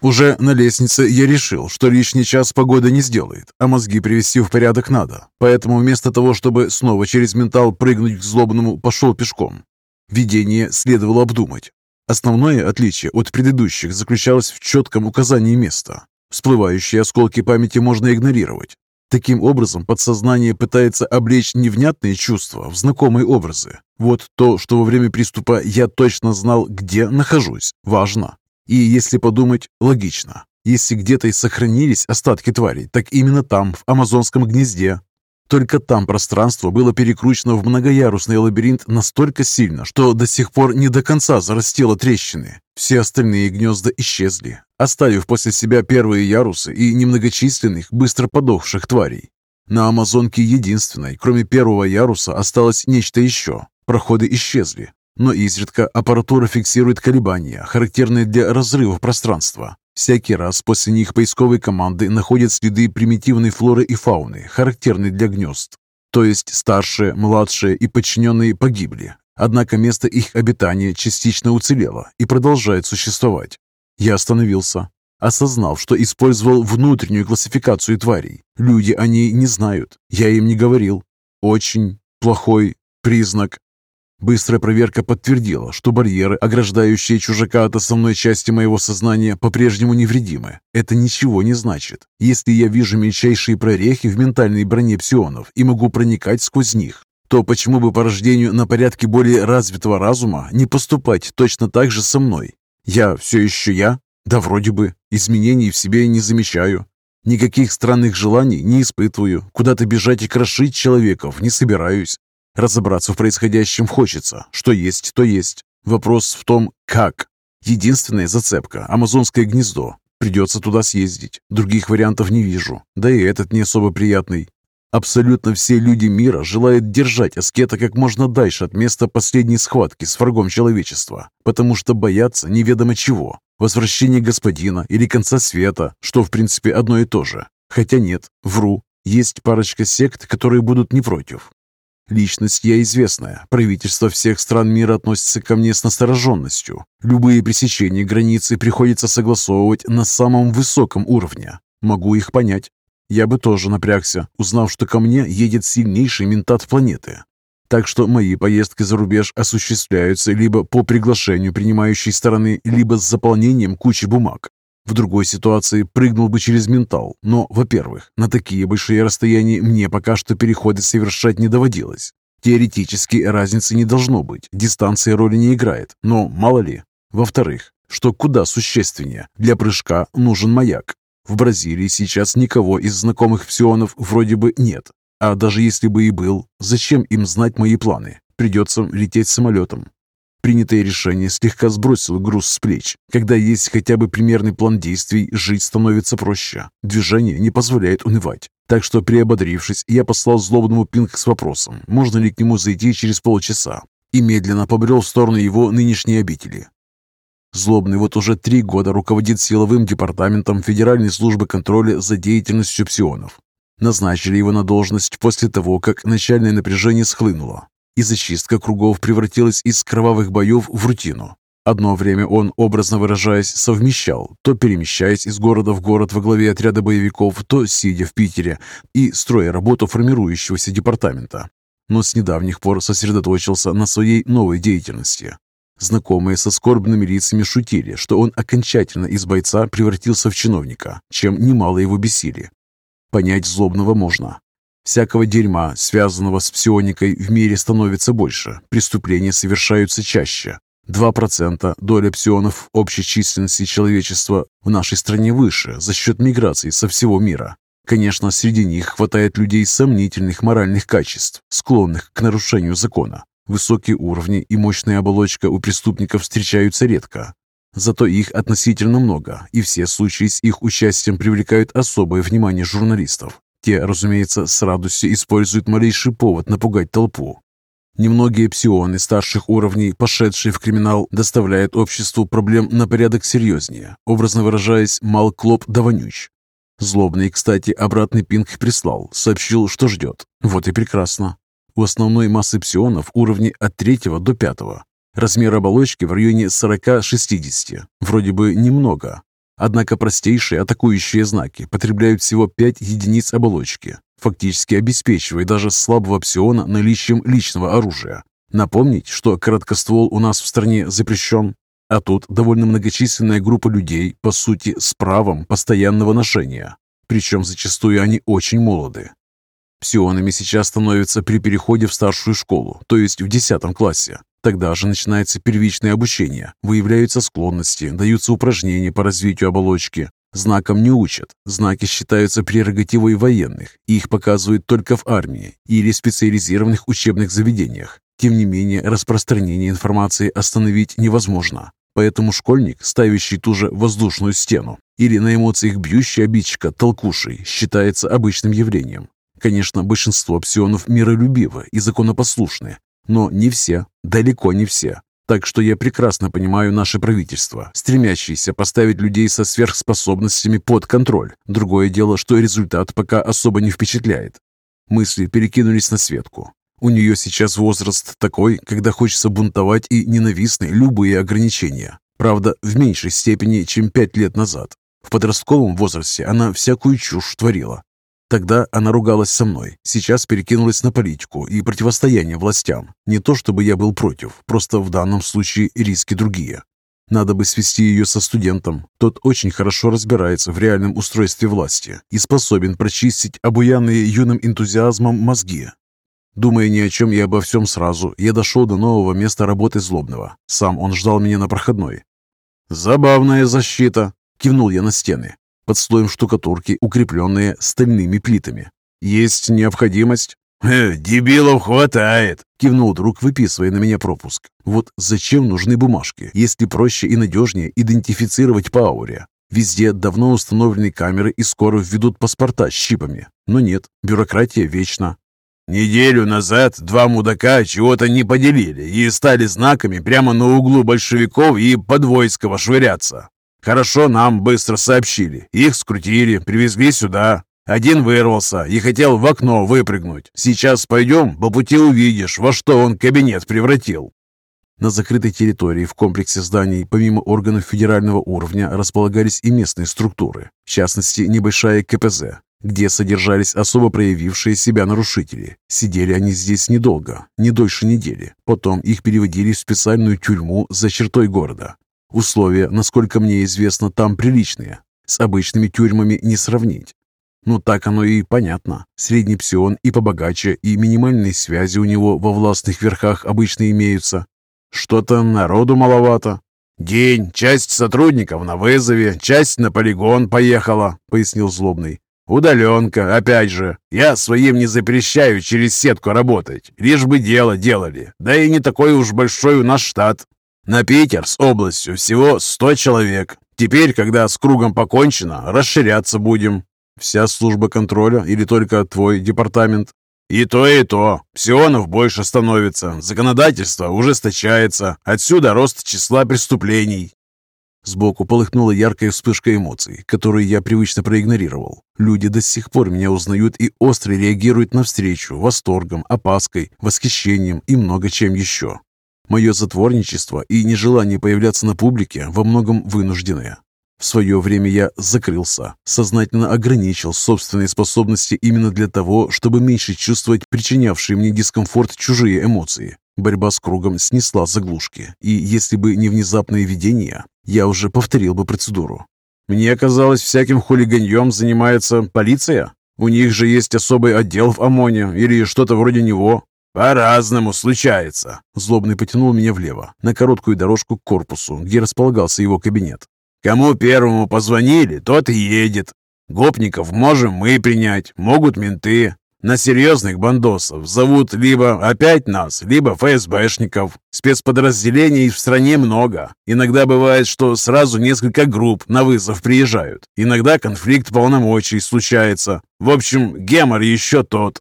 Уже на лестнице я решил, что лишний час погода не сделает, а мозги привести в порядок надо. Поэтому вместо того, чтобы снова через ментал прыгнуть к злобному, пошел пешком. Видение следовало обдумать. Основное отличие от предыдущих заключалось в четком указании места. Всплывающие осколки памяти можно игнорировать. Таким образом, подсознание пытается облечь невнятные чувства в знакомые образы. Вот то, что во время приступа я точно знал, где нахожусь, важно. И если подумать, логично. Если где-то и сохранились остатки тварей, так именно там, в амазонском гнезде. Только там пространство было перекручено в многоярусный лабиринт настолько сильно, что до сих пор не до конца зарастило трещины. Все остальные гнезда исчезли, оставив после себя первые ярусы и немногочисленных, быстро подохших тварей. На Амазонке единственной, кроме первого яруса, осталось нечто еще. Проходы исчезли, но изредка аппаратура фиксирует колебания, характерные для разрывов пространства. Всякий раз после них поисковые команды находят следы примитивной флоры и фауны, характерные для гнезд. То есть старшие, младшие и подчиненные погибли. Однако место их обитания частично уцелело и продолжает существовать. Я остановился, осознав, что использовал внутреннюю классификацию тварей. Люди о ней не знают, я им не говорил. Очень плохой признак Быстрая проверка подтвердила, что барьеры, ограждающие чужака от основной части моего сознания, по-прежнему невредимы. Это ничего не значит. Если я вижу мельчайшие прорехи в ментальной броне псионов и могу проникать сквозь них, то почему бы по рождению на порядке более развитого разума не поступать точно так же со мной? Я все еще я? Да вроде бы. Изменений в себе не замечаю. Никаких странных желаний не испытываю. Куда-то бежать и крошить человеков не собираюсь. Разобраться в происходящем хочется. Что есть, то есть. Вопрос в том, как. Единственная зацепка – Амазонское гнездо. Придется туда съездить. Других вариантов не вижу. Да и этот не особо приятный. Абсолютно все люди мира желают держать аскета как можно дальше от места последней схватки с врагом человечества, потому что боятся неведомо чего. Возвращения господина или конца света, что в принципе одно и то же. Хотя нет, вру. Есть парочка сект, которые будут не против. Личность я известная. Правительство всех стран мира относится ко мне с настороженностью. Любые пресечения границы приходится согласовывать на самом высоком уровне. Могу их понять. Я бы тоже напрягся, узнав, что ко мне едет сильнейший ментат планеты. Так что мои поездки за рубеж осуществляются либо по приглашению принимающей стороны, либо с заполнением кучи бумаг. В другой ситуации прыгнул бы через ментал, но, во-первых, на такие большие расстояния мне пока что переходы совершать не доводилось. Теоретически разницы не должно быть, дистанция роли не играет, но мало ли. Во-вторых, что куда существеннее, для прыжка нужен маяк. В Бразилии сейчас никого из знакомых псионов вроде бы нет. А даже если бы и был, зачем им знать мои планы? Придется лететь самолетом. Принятое решение слегка сбросило груз с плеч. Когда есть хотя бы примерный план действий, жить становится проще. Движение не позволяет унывать. Так что, приободрившись, я послал злобному пинг с вопросом, можно ли к нему зайти через полчаса, и медленно побрел в сторону его нынешней обители. Злобный вот уже три года руководит силовым департаментом Федеральной службы контроля за деятельностью псионов. Назначили его на должность после того, как начальное напряжение схлынуло и зачистка кругов превратилась из кровавых боев в рутину. Одно время он, образно выражаясь, совмещал, то перемещаясь из города в город во главе отряда боевиков, то сидя в Питере и строя работу формирующегося департамента. Но с недавних пор сосредоточился на своей новой деятельности. Знакомые со скорбными лицами шутили, что он окончательно из бойца превратился в чиновника, чем немало его бесили. Понять злобного можно. Всякого дерьма, связанного с псионикой, в мире становится больше. Преступления совершаются чаще. 2% доля псионов в общей численности человечества в нашей стране выше за счет миграции со всего мира. Конечно, среди них хватает людей сомнительных моральных качеств, склонных к нарушению закона. Высокие уровни и мощная оболочка у преступников встречаются редко. Зато их относительно много, и все случаи с их участием привлекают особое внимание журналистов. Те, разумеется, с радостью используют малейший повод напугать толпу. Немногие псионы старших уровней, пошедшие в криминал, доставляют обществу проблем на порядок серьезнее, образно выражаясь, мал клоп да вонюч. Злобный, кстати, обратный пинг прислал, сообщил, что ждет. Вот и прекрасно. У основной массы псионов уровни от третьего до пятого. Размер оболочки в районе 40-60. Вроде бы немного, Однако простейшие атакующие знаки потребляют всего 5 единиц оболочки, фактически обеспечивая даже слабого псиона наличием личного оружия. Напомнить, что короткоствол у нас в стране запрещен, а тут довольно многочисленная группа людей, по сути, с правом постоянного ношения. Причем зачастую они очень молоды. Псионами сейчас становятся при переходе в старшую школу, то есть в 10 классе. Тогда же начинается первичное обучение, выявляются склонности, даются упражнения по развитию оболочки. Знаком не учат. Знаки считаются прерогативой военных, их показывают только в армии или специализированных учебных заведениях. Тем не менее, распространение информации остановить невозможно. Поэтому школьник, ставящий ту же воздушную стену или на эмоциях бьющий обидчика толкушей, считается обычным явлением. Конечно, большинство псионов миролюбивы и законопослушны, но не все, далеко не все. Так что я прекрасно понимаю наше правительство, стремящееся поставить людей со сверхспособностями под контроль. Другое дело, что результат пока особо не впечатляет. Мысли перекинулись на Светку. У нее сейчас возраст такой, когда хочется бунтовать и ненавистны любые ограничения. Правда, в меньшей степени, чем пять лет назад. В подростковом возрасте она всякую чушь творила. Тогда она ругалась со мной, сейчас перекинулась на политику и противостояние властям. Не то чтобы я был против, просто в данном случае риски другие. Надо бы свести ее со студентом. Тот очень хорошо разбирается в реальном устройстве власти и способен прочистить обуянные юным энтузиазмом мозги. Думая ни о чем и обо всем сразу, я дошел до нового места работы Злобного. Сам он ждал меня на проходной. «Забавная защита!» – кивнул я на стены, под слоем штукатурки, укрепленные стальными плитами. «Есть необходимость?» «Э, «Дебилов хватает!» – кивнул друг, выписывая на меня пропуск. «Вот зачем нужны бумажки, если проще и надежнее идентифицировать по ауре? Везде давно установлены камеры и скоро введут паспорта с чипами. Но нет, бюрократия вечна. Неделю назад два мудака чего-то не поделили и стали знаками прямо на углу большевиков и подвойского швыряться. Хорошо нам быстро сообщили. Их скрутили, привезли сюда. Один вырвался и хотел в окно выпрыгнуть. Сейчас пойдем, по пути увидишь, во что он кабинет превратил. На закрытой территории в комплексе зданий, помимо органов федерального уровня, располагались и местные структуры, в частности, небольшая КПЗ, где содержались особо проявившие себя нарушители. Сидели они здесь недолго, не дольше недели. Потом их переводили в специальную тюрьму за чертой города. Условия, насколько мне известно, там приличные. С обычными тюрьмами не сравнить. Ну так оно и понятно. Средний псион и побогаче, и минимальные связи у него во властных верхах обычно имеются. Что-то народу маловато. «День, часть сотрудников на вызове, часть на полигон поехала», — пояснил Злобный. «Удаленка, опять же. Я своим не запрещаю через сетку работать, лишь бы дело делали. Да и не такой уж большой у нас штат. На Питер с областью всего 100 человек. Теперь, когда с кругом покончено, расширяться будем. Вся служба контроля или только твой департамент? И то, и то. Псионов больше становится, законодательство ужесточается. Отсюда рост числа преступлений. Сбоку полыхнула яркая вспышка эмоций, которые я привычно проигнорировал. Люди до сих пор меня узнают и остро реагируют навстречу восторгом, опаской, восхищением и много чем еще. Мое затворничество и нежелание появляться на публике во многом вынужденное. В свое время я закрылся, сознательно ограничил собственные способности именно для того, чтобы меньше чувствовать причинявшие мне дискомфорт чужие эмоции. Борьба с кругом снесла заглушки, и если бы не внезапное видение, я уже повторил бы процедуру. Мне казалось, всяким хулиганьем занимается полиция. У них же есть особый отдел в ОМОНе или что-то вроде него. По-разному случается. Злобный потянул меня влево, на короткую дорожку к корпусу, где располагался его кабинет. Кому первому позвонили, тот и едет. Гопников можем мы принять, могут менты. На серьезных бандосов зовут либо опять нас, либо ФСБшников. Спецподразделений в стране много. Иногда бывает, что сразу несколько групп на вызов приезжают. Иногда конфликт полномочий случается. В общем, гемор еще тот.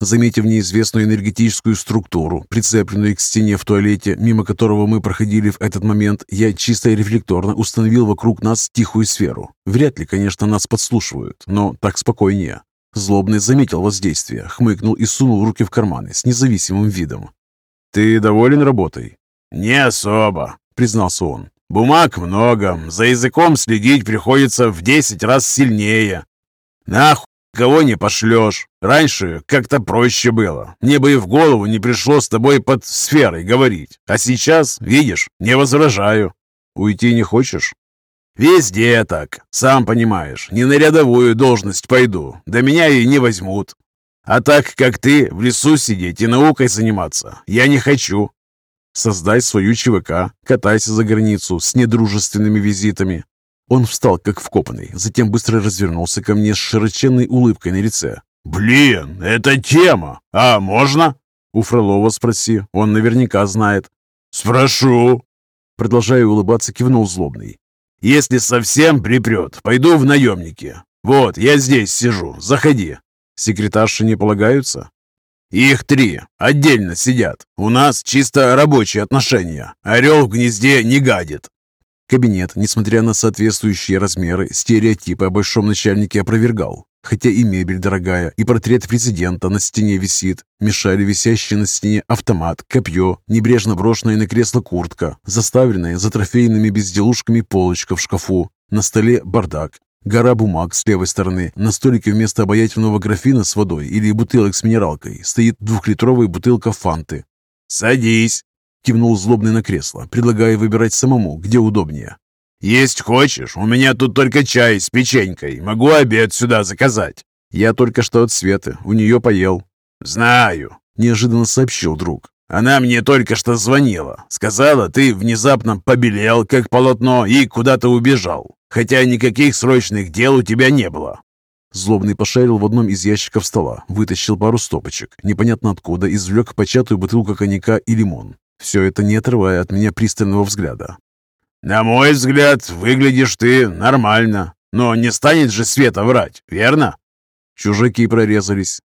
Заметив неизвестную энергетическую структуру, прицепленную к стене в туалете, мимо которого мы проходили в этот момент, я чисто и рефлекторно установил вокруг нас тихую сферу. Вряд ли, конечно, нас подслушивают, но так спокойнее. Злобный заметил воздействие, хмыкнул и сунул руки в карманы с независимым видом. «Ты доволен работой?» «Не особо», — признался он. Бумаг много, за языком следить приходится в десять раз сильнее. Нахуй кого не пошлешь. Раньше как-то проще было. Мне бы и в голову не пришло с тобой под сферой говорить. А сейчас, видишь, не возражаю. Уйти не хочешь? Везде так, сам понимаешь. Не на рядовую должность пойду, да меня и не возьмут. А так, как ты, в лесу сидеть и наукой заниматься, я не хочу. Создай свою ЧВК, катайся за границу с недружественными визитами. Он встал, как вкопанный, затем быстро развернулся ко мне с широченной улыбкой на лице. «Блин, это тема! А можно?» «У Фролова спроси, он наверняка знает». «Спрошу!» Продолжая улыбаться, кивнул злобный. «Если совсем припрет, пойду в наемники. Вот, я здесь сижу, заходи». «Секретарши не полагаются?» «Их три. Отдельно сидят. У нас чисто рабочие отношения. Орел в гнезде не гадит». Кабинет, несмотря на соответствующие размеры, стереотипы о большом начальнике опровергал. Хотя и мебель дорогая, и портрет президента на стене висит, мешали висящие на стене автомат, копье, небрежно брошенная на кресло куртка, заставленная за трофейными безделушками полочка в шкафу. На столе бардак, Гора бумаг с левой стороны. На столике вместо обаятельного графина с водой или бутылок с минералкой стоит двухлитровая бутылка фанты. «Садись!» – кивнул злобный на кресло, предлагая выбирать самому, где удобнее. «Есть хочешь? У меня тут только чай с печенькой. Могу обед сюда заказать». «Я только что от Светы. У нее поел». «Знаю», – неожиданно сообщил друг. «Она мне только что звонила. Сказала, ты внезапно побелел, как полотно, и куда-то убежал хотя никаких срочных дел у тебя не было». Злобный пошарил в одном из ящиков стола, вытащил пару стопочек, непонятно откуда извлек початую бутылку коньяка и лимон. Все это не отрывая от меня пристального взгляда. «На мой взгляд, выглядишь ты нормально, но не станет же Света врать, верно?» Чужаки прорезались.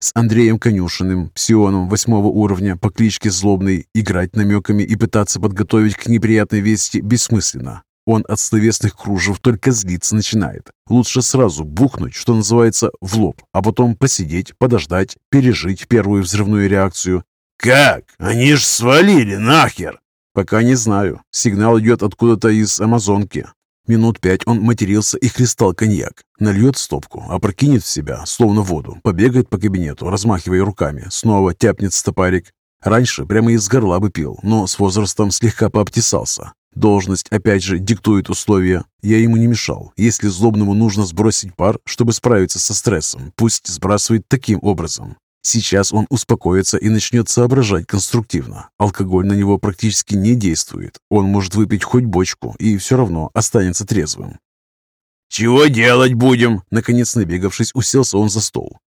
С Андреем Конюшиным, псионом восьмого уровня по кличке Злобный, играть намеками и пытаться подготовить к неприятной вести бессмысленно. Он от словесных кружев только злиться начинает. Лучше сразу бухнуть, что называется, в лоб, а потом посидеть, подождать, пережить первую взрывную реакцию. «Как? Они ж свалили нахер!» «Пока не знаю. Сигнал идет откуда-то из Амазонки». Минут пять он матерился и хлестал коньяк. Нальет стопку, опрокинет в себя, словно воду, побегает по кабинету, размахивая руками, снова тяпнет стопарик. Раньше прямо из горла бы пил, но с возрастом слегка пообтесался. Должность, опять же, диктует условия. Я ему не мешал. Если злобному нужно сбросить пар, чтобы справиться со стрессом, пусть сбрасывает таким образом. Сейчас он успокоится и начнет соображать конструктивно. Алкоголь на него практически не действует. Он может выпить хоть бочку и все равно останется трезвым. «Чего делать будем?» Наконец, набегавшись, уселся он за стол.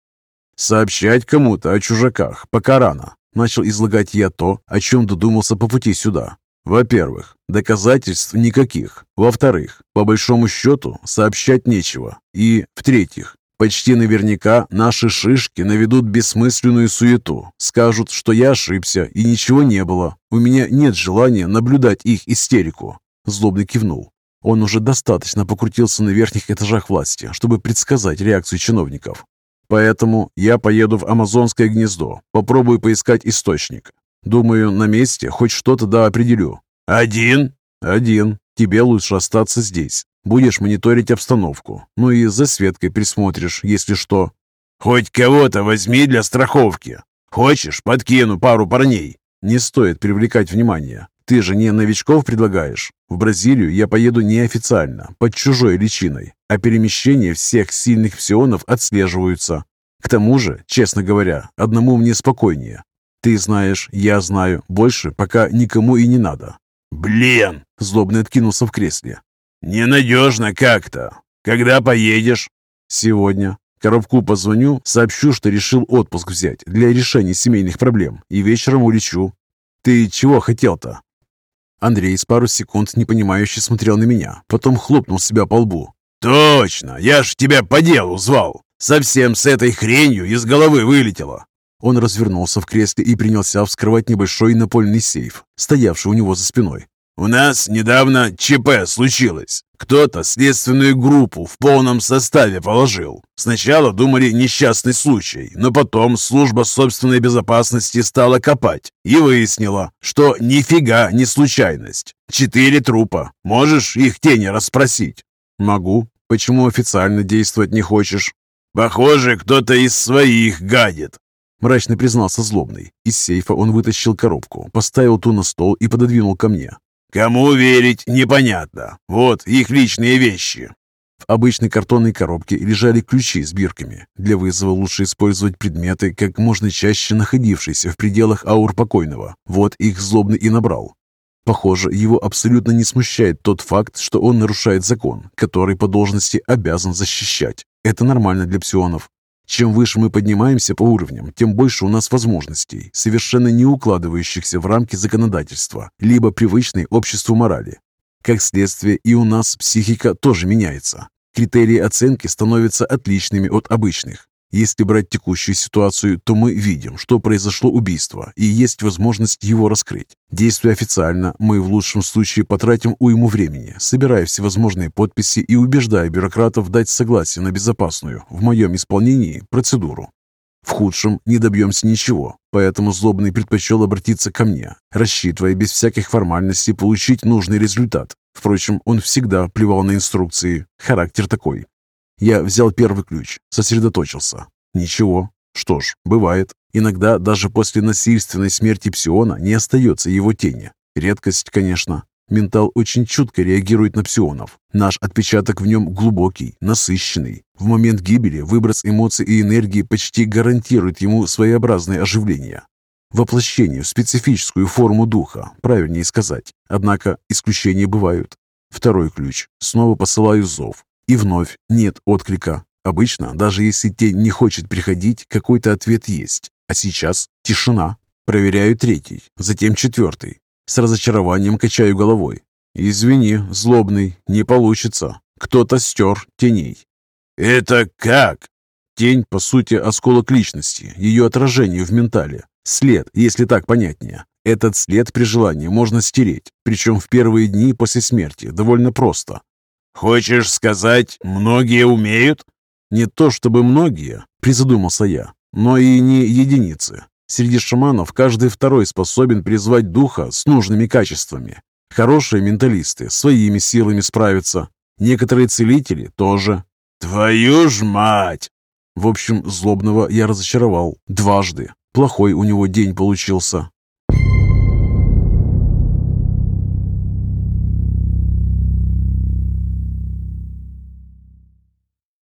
«Сообщать кому-то о чужаках, пока рано». Начал излагать я то, о чем додумался по пути сюда. Во-первых, доказательств никаких. Во-вторых, по большому счету, сообщать нечего. И, в-третьих, почти наверняка наши шишки наведут бессмысленную суету. Скажут, что я ошибся и ничего не было. У меня нет желания наблюдать их истерику. Злобный кивнул. Он уже достаточно покрутился на верхних этажах власти, чтобы предсказать реакцию чиновников. Поэтому я поеду в Амазонское гнездо, попробую поискать источник. Думаю, на месте хоть что-то да определю. Один? Один. Тебе лучше остаться здесь. Будешь мониторить обстановку. Ну и за Светкой присмотришь, если что. Хоть кого-то возьми для страховки. Хочешь, подкину пару парней. Не стоит привлекать внимание. Ты же не новичков предлагаешь. В Бразилию я поеду неофициально, под чужой личиной, а перемещения всех сильных псионов отслеживаются. К тому же, честно говоря, одному мне спокойнее. Ты знаешь, я знаю. Больше пока никому и не надо. Блин! Злобный откинулся в кресле. Ненадежно как-то. Когда поедешь? Сегодня. Коробку позвоню, сообщу, что решил отпуск взять для решения семейных проблем, и вечером улечу. Ты чего хотел-то? Андрей с пару секунд непонимающе смотрел на меня, потом хлопнул себя по лбу. «Точно! Я ж тебя по делу звал! Совсем с этой хренью из головы вылетело! Он развернулся в кресле и принялся вскрывать небольшой напольный сейф, стоявший у него за спиной. У нас недавно ЧП случилось. Кто-то следственную группу в полном составе положил. Сначала думали несчастный случай, но потом служба собственной безопасности стала копать и выяснила, что нифига не случайность. Четыре трупа. Можешь их тени расспросить? Могу. Почему официально действовать не хочешь? Похоже, кто-то из своих гадит. Мрачно признался злобный. Из сейфа он вытащил коробку, поставил ту на стол и пододвинул ко мне. Кому верить, непонятно. Вот их личные вещи. В обычной картонной коробке лежали ключи с бирками. Для вызова лучше использовать предметы, как можно чаще находившиеся в пределах аур покойного. Вот их злобный и набрал. Похоже, его абсолютно не смущает тот факт, что он нарушает закон, который по должности обязан защищать. Это нормально для псионов. Чем выше мы поднимаемся по уровням, тем больше у нас возможностей, совершенно не укладывающихся в рамки законодательства, либо привычной обществу морали. Как следствие, и у нас психика тоже меняется. Критерии оценки становятся отличными от обычных. Если брать текущую ситуацию, то мы видим, что произошло убийство, и есть возможность его раскрыть. Действуя официально, мы в лучшем случае потратим уйму времени, собирая всевозможные подписи и убеждая бюрократов дать согласие на безопасную, в моем исполнении, процедуру. В худшем не добьемся ничего, поэтому злобный предпочел обратиться ко мне, рассчитывая без всяких формальностей получить нужный результат. Впрочем, он всегда плевал на инструкции. Характер такой. Я взял первый ключ, сосредоточился. Ничего. Что ж, бывает. Иногда даже после насильственной смерти псиона не остается его тени. Редкость, конечно. Ментал очень чутко реагирует на псионов. Наш отпечаток в нем глубокий, насыщенный. В момент гибели выброс эмоций и энергии почти гарантирует ему своеобразное оживление. Воплощение в специфическую форму духа, правильнее сказать. Однако исключения бывают. Второй ключ. Снова посылаю зов. И вновь нет отклика. Обычно, даже если тень не хочет приходить, какой-то ответ есть. А сейчас тишина. Проверяю третий, затем четвертый. С разочарованием качаю головой. «Извини, злобный, не получится. Кто-то стер теней». «Это как?» Тень, по сути, осколок личности, ее отражение в ментале. След, если так понятнее. Этот след при желании можно стереть, причем в первые дни после смерти, довольно просто. «Хочешь сказать, многие умеют?» «Не то чтобы многие», — призадумался я, «но и не единицы. Среди шаманов каждый второй способен призвать духа с нужными качествами. Хорошие менталисты своими силами справятся. Некоторые целители тоже. «Твою ж мать!» В общем, злобного я разочаровал дважды. Плохой у него день получился.